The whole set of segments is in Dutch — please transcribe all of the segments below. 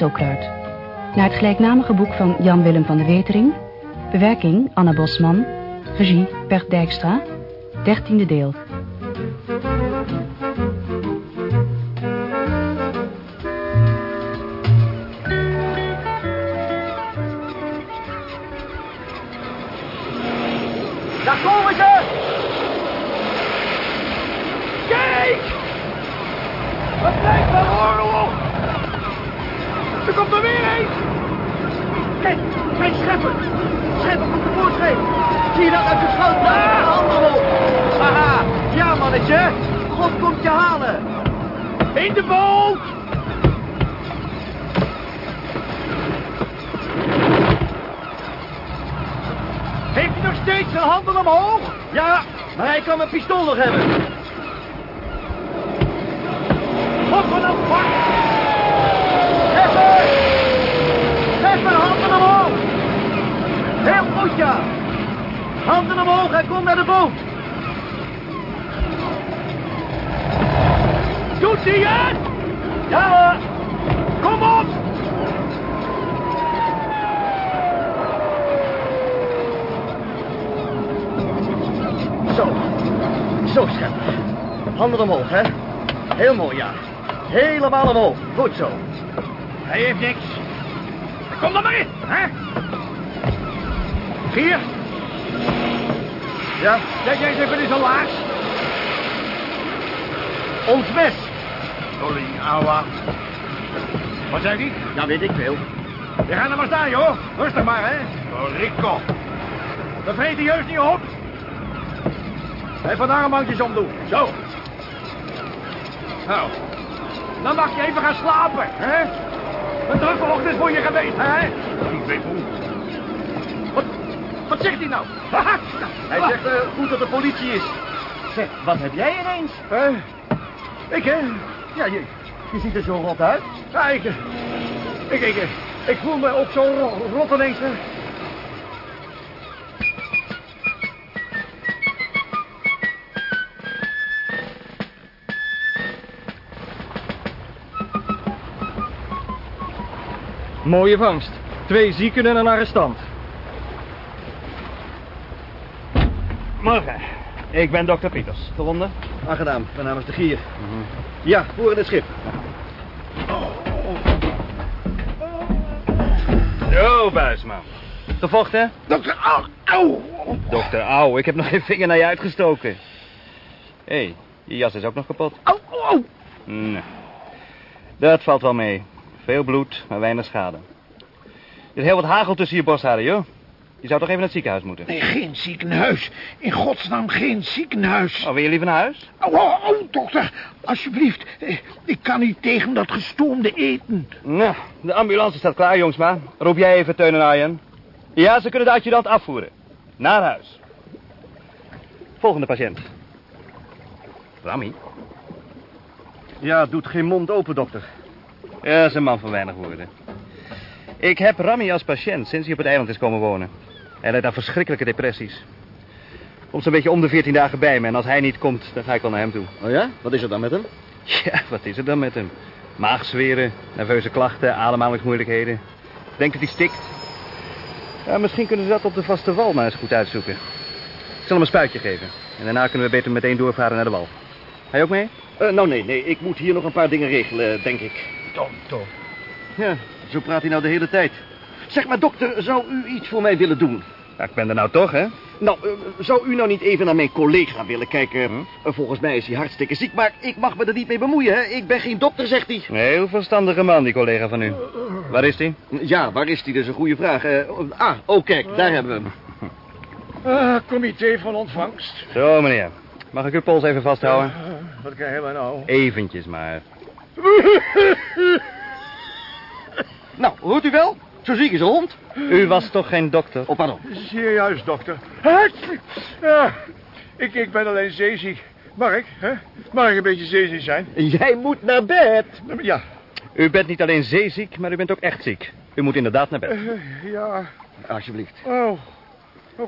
Naar het gelijknamige boek van Jan Willem van de Wetering. Bewerking Anna Bosman. Regie Bert Dijkstra. Dertiende deel. Handen omhoog? Ja, maar hij kan mijn pistool nog hebben. Op van een pak! Schepper, handen omhoog! Heel goed, ja! Handen omhoog en kom naar de boot! Doet hij het? Ja hoor! Kom op! Zo. Zo, schepper. Handen omhoog, hè? Heel mooi, ja. Helemaal omhoog. Goed zo. Hij heeft niks. Kom dan maar in, hè? Vier. Ja, kijk jij eens even in zijn laars. Ons mes. Sorry, ouwe. Wat zei die? Ja, weet ik veel. Je gaat er maar staan, joh. Rustig maar, hè. Oh, Rico. Dat vreet de jeugd niet op. Even de armbandjes omdoen. Zo. Nou. Dan mag je even gaan slapen, hè? Een drukke ochtend is voor je geweest, hè? Ik weet hoe. Wat, wat zegt hij nou? Hij zegt eh, goed dat de politie is. Zeg, wat heb jij ineens? Eh, ik, hè? Ja, je, je ziet er zo rot uit. Ja, ik, eh, ik, ik, ik voel me ook zo ro- rot ineens, hè? Mooie vangst. Twee zieken en een arrestant. Morgen. Ik ben dokter Pieters. Gewonden? Aangenaam, mijn naam is de Gier. Ja, voor in het schip. Zo, Buisman. Gevochten? Dokter, au, au. Dokter, auw, ik heb nog geen vinger naar je uitgestoken. Hé, hey, je jas is ook nog kapot. Au, au. Nee. Dat valt wel mee. Veel bloed, maar weinig schade. Er is heel wat hagel tussen je borstharen, joh. Je zou toch even naar het ziekenhuis moeten? Nee, geen ziekenhuis. In godsnaam geen ziekenhuis. Oh, wil je liever naar huis? Au, au, au, dokter, alsjeblieft. Eh, Ik kan niet tegen dat gestoomde eten. Nou, de ambulance staat klaar, jongsma. Roep jij even Teun en Arjen. Ja, ze kunnen de adjudant afvoeren. Naar huis. Volgende patiënt. Rami? Ja, doet geen mond open, dokter. Ja, is een man van weinig woorden. Ik heb Rami als patiënt sinds hij op het eiland is komen wonen. Hij leidt aan verschrikkelijke depressies. Komt zo'n beetje om de 14 dagen bij me en als hij niet komt, dan ga ik wel naar hem toe. Oh ja? Wat is er dan met hem? Ja, wat is er dan met hem? Maagzweren, nerveuze klachten, ademhalingsmoeilijkheden. Denkt dat hij stikt? Ja, misschien kunnen ze dat op de vaste wal maar eens goed uitzoeken. Ik zal hem een spuitje geven. En daarna kunnen we beter meteen doorvaren naar de wal. Ga je ook mee? Eh, nou, nee, nee. Ik moet hier nog een paar dingen regelen, denk ik. Tom, Tom. Ja, zo praat hij nou de hele tijd. Zeg maar, dokter, zou u iets voor mij willen doen? Ja, ik ben er nou toch, hè? Nou, eh, zou u nou niet even naar mijn collega willen kijken? Hm? Eh, volgens mij is hij hartstikke ziek, maar ik mag me er niet mee bemoeien, hè? Ik ben geen dokter, zegt hij. Een heel verstandige man, die collega van u. Waar is hij? Ja, waar is hij? Dat is een goede vraag. Eh, ah, oh, kijk, daar hebben we hem. Ah, comité van ontvangst. Zo, meneer. Mag ik uw pols even vasthouden? Wat krijgen we nou? Eventjes maar. Nou, hoort u wel? Zo ziek is een hond. U was toch geen dokter? Oh, pardon. Serieus, dokter. Hart! Ja, ik, ik ben alleen zeeziek. Mag ik, hè? Mag ik een beetje zeeziek zijn? Jij moet naar bed. Ja, U bent niet alleen zeeziek, maar u bent ook echt ziek. U moet inderdaad naar bed. eh, ja. Alsjeblieft. Oh.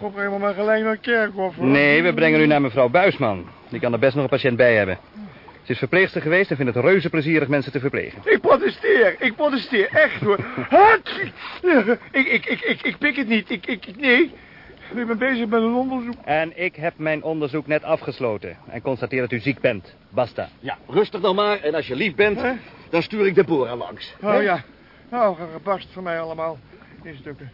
God, breng me maar gelijk naar Kerkhof. hoor. Nee, we brengen u naar mevrouw Buisman. Die kan er best nog een patiënt bij hebben. Ze is verpleegster geweest en vindt het reuze plezierig mensen te verplegen. Ik protesteer, ik protesteer, echt hoor. Ik, ik, ik, ik, ik pik het niet, ik, ik, nee. Ik ben bezig met een onderzoek. En ik heb mijn onderzoek net afgesloten en constateer dat u ziek bent. Basta. Ja, rustig dan maar. En als je lief bent, Hè? dan stuur ik Deborah langs. Oh ja, nou, gepast voor mij allemaal in stukken.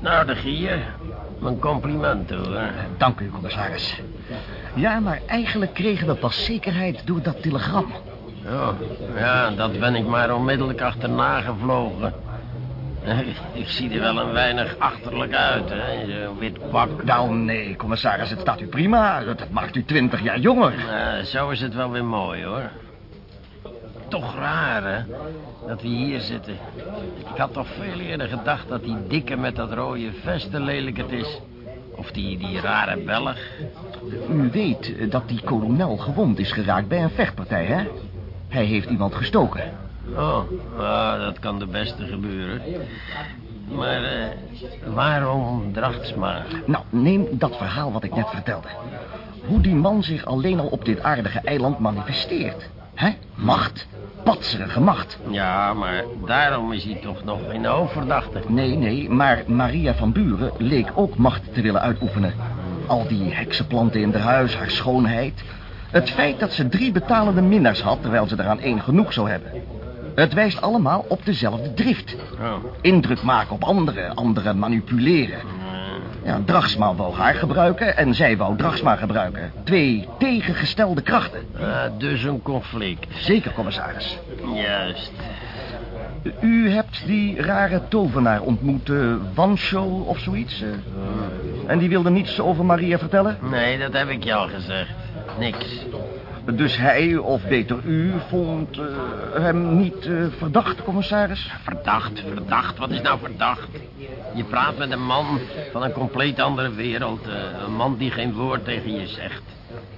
Nou, de gier. Mijn complimenten, hoor. Dank u, commissaris. Ja, maar eigenlijk kregen we pas zekerheid door dat telegram. Oh, ja, dat ben ik maar onmiddellijk achterna gevlogen. Ik zie er wel een weinig achterlijk uit, hè. Zo'n wit pak. Nou, nee, commissaris, het staat u prima. Dat maakt u twintig jaar jonger. Zo is het wel weer mooi, hoor. Toch raar, hè, dat we hier zitten. Ik had toch veel eerder gedacht dat die dikke met dat rode vest de lelijkerd is. Of die, die rare Belg. U weet eh, dat die kolonel gewond is geraakt bij een vechtpartij, hè? Hij heeft iemand gestoken. Oh, ah, dat kan de beste gebeuren. Maar eh, waarom Drachtsma? Nou, neem dat verhaal wat ik net vertelde. Hoe die man zich alleen al op dit aardige eiland manifesteert. hè? Macht. Patserige macht. Ja, maar daarom is hij toch nog geen hoofdverdachte. Nee, nee, maar Maria van Buren leek ook macht te willen uitoefenen. Al die heksenplanten in haar huis, haar schoonheid. Het feit dat ze drie betalende minnaars had, terwijl ze eraan één genoeg zou hebben. Het wijst allemaal op dezelfde drift. Oh. Indruk maken op anderen, anderen manipuleren. Ja, Dragsma wou haar gebruiken en zij wou Dragsma gebruiken. Twee tegengestelde krachten. Ah, dus een conflict. Zeker, commissaris. Juist. U hebt die rare tovenaar ontmoet, uh, of zoiets. eh. en die wilde niets over Maria vertellen? Nee, dat heb ik je al gezegd. Niks. Dus hij, of beter u, vond eh, hem niet eh, verdacht, commissaris? Verdacht, verdacht. Wat is nou verdacht? Je praat met een man van een compleet andere wereld. eh, een man die geen woord tegen je zegt.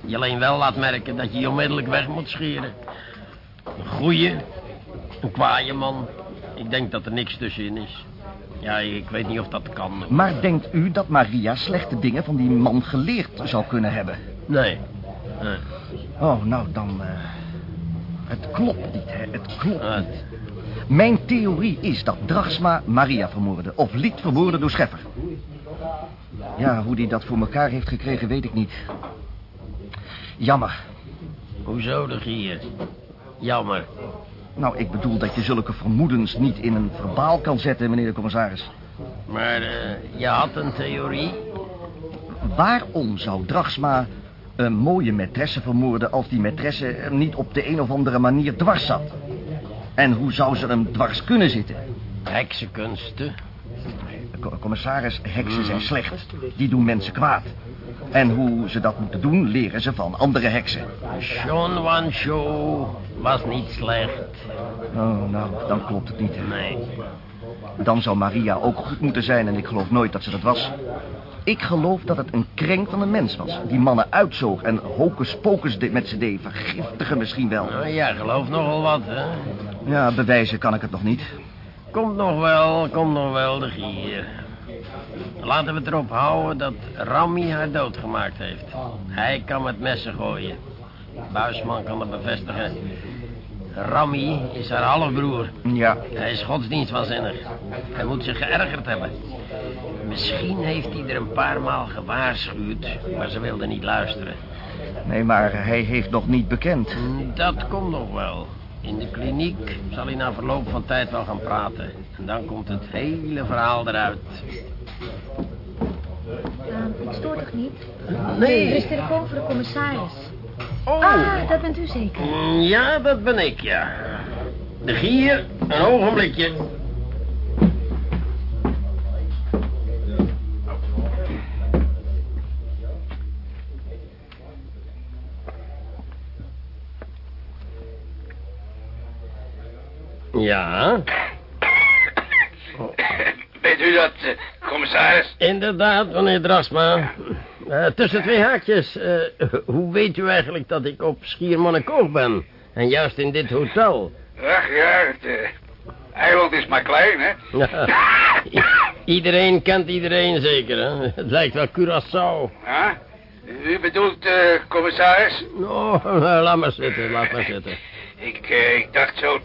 Die alleen wel laat merken dat je je onmiddellijk weg moet scheren. Een goeie, een kwaaie man. Ik denk dat er niks tussenin is. Ja, ik weet niet of dat kan. Maar denkt u dat Maria slechte dingen van die man geleerd zou kunnen hebben? Nee. Nee. Oh, nou dan... eh, het klopt niet, hè. Het klopt Wat? niet. Mijn theorie is dat Dragsma Maria vermoordde. Of liet vermoorden door Scheffer. Ja, hoe die dat voor elkaar heeft gekregen, weet ik niet. Jammer. Hoezo de gier? Jammer. Nou, ik bedoel dat je zulke vermoedens niet in een verbaal kan zetten, meneer de commissaris. Maar eh, je had een theorie? Waarom zou Dragsma een mooie maîtresse vermoorden... als die maîtresse hem niet op de een of andere manier dwars zat? En hoe zou ze hem dwars kunnen zitten? Heksenkunsten? Co- Commissaris, heksen zijn slecht. Die doen mensen kwaad. En hoe ze dat moeten doen, leren ze van andere heksen. Sean Wan Show was niet slecht. Oh, nou, dan klopt het niet. hè. Nee. Dan zou Maria ook goed moeten zijn en ik geloof nooit dat ze dat was. Ik geloof dat het een krenk van een mens was. Die mannen uitzoog en hocus pocus met ze deed. Vergiftigen misschien wel. Nou, jij gelooft nogal wat, hè? Ja, bewijzen kan ik het nog niet. Komt nog wel, komt nog wel, de gier. Laten we het erop houden dat Rami haar doodgemaakt heeft. Hij kan met messen gooien. Buisman kan dat bevestigen. Rami is haar halfbroer. Ja, Hij is godsdienstwaanzinnig. Hij moet zich geërgerd hebben. Misschien heeft hij er een paar maal gewaarschuwd, maar ze wilde niet luisteren. nee, maar hij heeft nog niet bekend. Dat komt nog wel. In de kliniek zal hij na verloop van tijd wel gaan praten. En dan komt het hele verhaal eruit. Ehm, ik stoor toch niet? Nee. Er is telefoon voor de commissaris. Oh. Ah, dat bent u zeker. Mm, Ja, dat ben ik, ja. De gier, een ogenblikje. Ja, Weet u dat, eh, commissaris? inderdaad, meneer Drasma. Eh, tussen twee haakjes, eh, hoe weet u eigenlijk dat ik op Schiermonnikoog ben? En juist in dit hotel? Ach ja, het, eh, eiland is maar klein, hè? Iedereen kent iedereen zeker, hè? Het lijkt wel Curaçao. Ja? U bedoelt, commissaris? Oh, laat maar zitten, laat maar zitten. Ik, ik dacht zo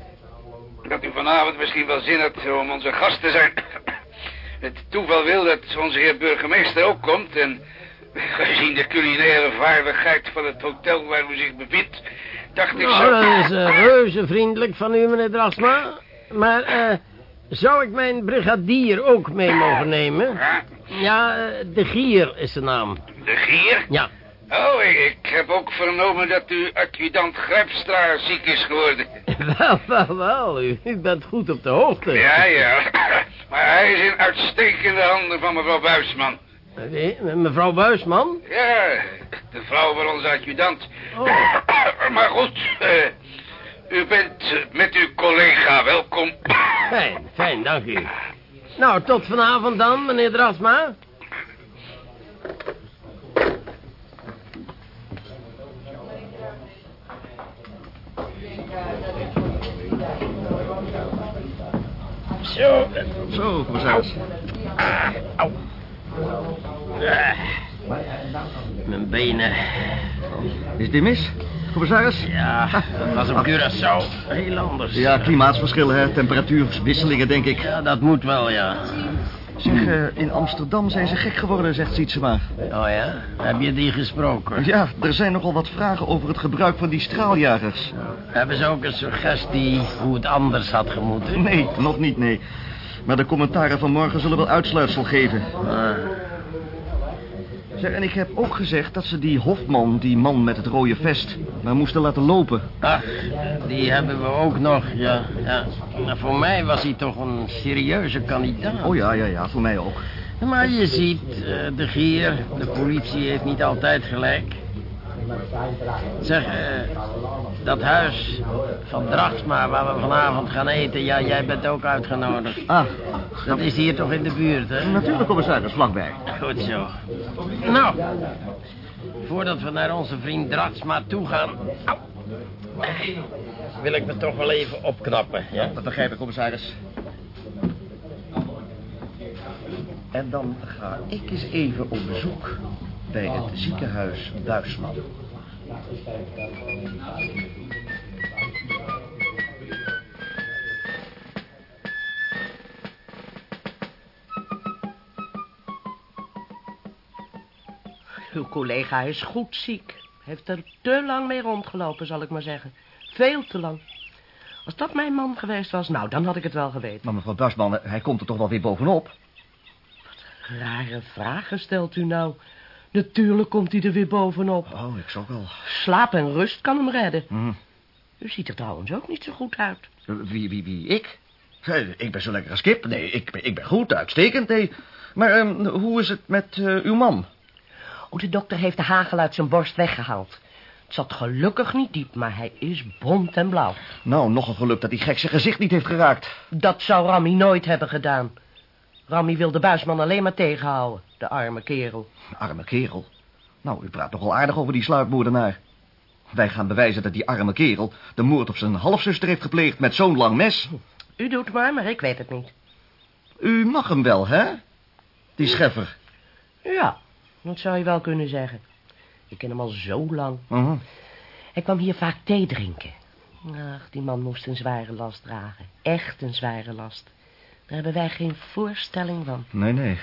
dat u vanavond misschien wel zin had om onze gast te zijn. Het toeval wil dat onze heer burgemeester ook komt en gezien de culinaire vaardigheid van het hotel waar u zich bevindt, dacht ik Nou, zo... dat is eh, reuze vriendelijk van u, meneer Drasma. Maar, eh, zou ik mijn brigadier ook mee mogen nemen? Ja, eh, de Gier is de naam. de gier? Ja. Oh, ik, ik heb ook vernomen dat uw adjudant Grijpstra ziek is geworden. Wel, wel, wel, u, u bent goed op de hoogte. Ja, ja. Maar hij is in uitstekende handen van mevrouw Buisman. Wie? Mevrouw Buisman? Ja, de vrouw van onze adjudant. Oh. Maar goed, eh, u bent eh, met uw collega welkom. Fijn, fijn, dank u. Nou, tot vanavond dan, meneer Drasma. Zo. Zo, commissaris. Au. Ah. Mijn benen. Is dit mis, commissaris? Ja, dat was op Curaçao. Heel anders. Ja, klimaatsverschillen, hè. Temperatuurwisselingen, denk ik. Ja, dat moet wel, ja. Zeg, eh, in Amsterdam zijn ze gek geworden, zegt Sietsema. Oh ja? Heb je die gesproken? Ja, er zijn nogal wat vragen over het gebruik van die straaljagers. Hebben ze ook een suggestie hoe het anders had gemoeten? Nee, nog niet, nee. Maar de commentaren van morgen zullen wel uitsluitsel geven. Ah, Zeg, en ik heb ook gezegd dat ze die Hofman, die man met het rode vest, maar moesten laten lopen. Ach, die hebben we ook nog, ja. ja. Maar voor mij was hij toch een serieuze kandidaat. Oh ja, ja, ja, voor mij ook. Maar je ziet, eh, de gier, de politie heeft niet altijd gelijk. Zeg, eh, dat huis van Drachtsma waar we vanavond gaan eten... ja, jij bent ook uitgenodigd. Ah, Dat is hier toch in de buurt, hè? natuurlijk, commissaris, vlakbij. Goed zo. Nou, voordat we naar onze vriend Drachtsma toe gaan... au, wil ik me toch wel even opknappen, ja? Dat begrijp ik, commissaris. En dan ga ik eens even op bezoek bij het ziekenhuis Buisman. Uw collega is goed ziek. Heeft er te lang mee rondgelopen, zal ik maar zeggen. Veel te lang. Als dat mijn man geweest was, nou, dan had ik het wel geweten. Maar mevrouw Buisman, hij komt er toch wel weer bovenop? Rare vragen stelt u nou. Natuurlijk komt hij er weer bovenop. Oh, ik zal wel. Slaap en rust kan hem redden. Hm. U ziet er trouwens ook niet zo goed uit. Wie, wie, wie, ik? Ik ben zo lekker als kip. Nee, ik, ben- ik ben goed, uitstekend. Nee. Maar ehm, hoe is het met eh, uw man? Oh, de dokter heeft de hagel uit zijn borst weggehaald. Het zat gelukkig niet diep, maar hij is bont en blauw. Nou, nog een geluk dat die gek zijn gezicht niet heeft geraakt. Dat zou Rammy nooit hebben gedaan. Rammy wil de buisman alleen maar tegenhouden, de arme kerel. Arme kerel. Nou, u praat toch wel aardig over die sluipmoordenaar. Wij gaan bewijzen dat die arme kerel de moord op zijn halfzuster heeft gepleegd met zo'n lang mes. U doet maar, maar ik weet het niet. U mag hem wel, hè? Die scheffer. Ja, dat zou je wel kunnen zeggen. Ik ken hem al zo lang. Mhm. Hij kwam hier vaak thee drinken. Ach, die man moest een zware last dragen. Echt een zware last. Daar hebben wij geen voorstelling van. Nee, nee.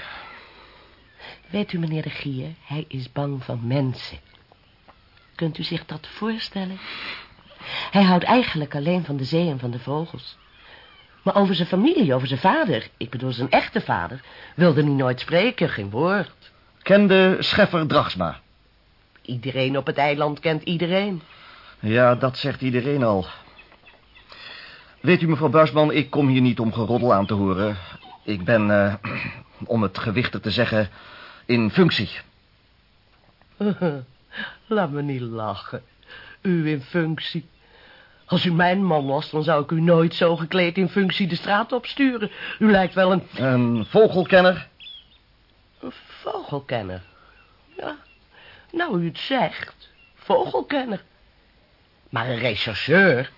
Weet u, meneer de Gier, hij is bang van mensen. Kunt u zich dat voorstellen? Hij houdt eigenlijk alleen van de zee en van de vogels. Maar over zijn familie, over zijn vader, ik bedoel zijn echte vader, wilde hij nooit spreken, geen woord. Kende scheffer Dragsma. Iedereen op het eiland kent iedereen. Ja, dat zegt iedereen al. Weet u, mevrouw Buisman, ik kom hier niet om geroddel aan te horen. Ik ben, eh, om het gewichtig te zeggen, in functie. Laat me niet lachen. U in functie. Als u mijn man was, dan zou ik u nooit zo gekleed in functie de straat opsturen. U lijkt wel een, Een vogelkenner? een vogelkenner. Ja, nou u het zegt. Vogelkenner. Maar een rechercheur?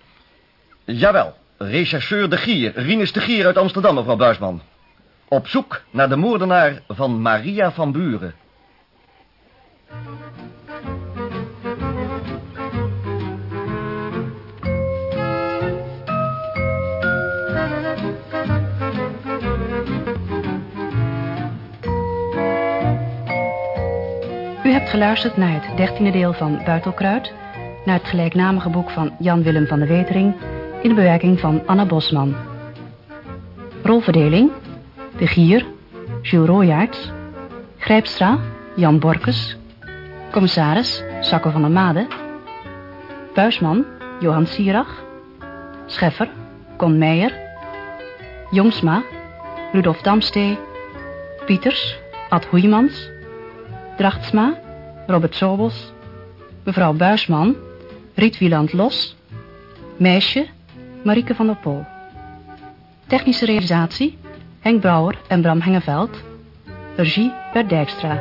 Jawel. Rechercheur de Gier, Rinus de Gier uit Amsterdam, mevrouw Buisman. Op zoek naar de moordenaar van Maria van Buren. U hebt geluisterd naar het dertiende deel van Buitelkruid... naar het gelijknamige boek van Jan Willem van de Wetering... in de bewerking van Anna Bosman. Rolverdeling... De Gier, Jules Royaerts... Grijpstra, Jan Borkes... Commissaris, Sacco van der Made... Buisman, Johan Sierach... Scheffer, Con Meijer... Jongsma, Rudolf Damstee... Pieters, Ad Hoeijmans... Drachtsma, Robert Sobels, mevrouw Buisman, Riet Wieland Los, Meisje, Marieke van der Pol. Technische realisatie, Henk Brouwer en Bram Hengeveld. Regie Bert Dijkstra.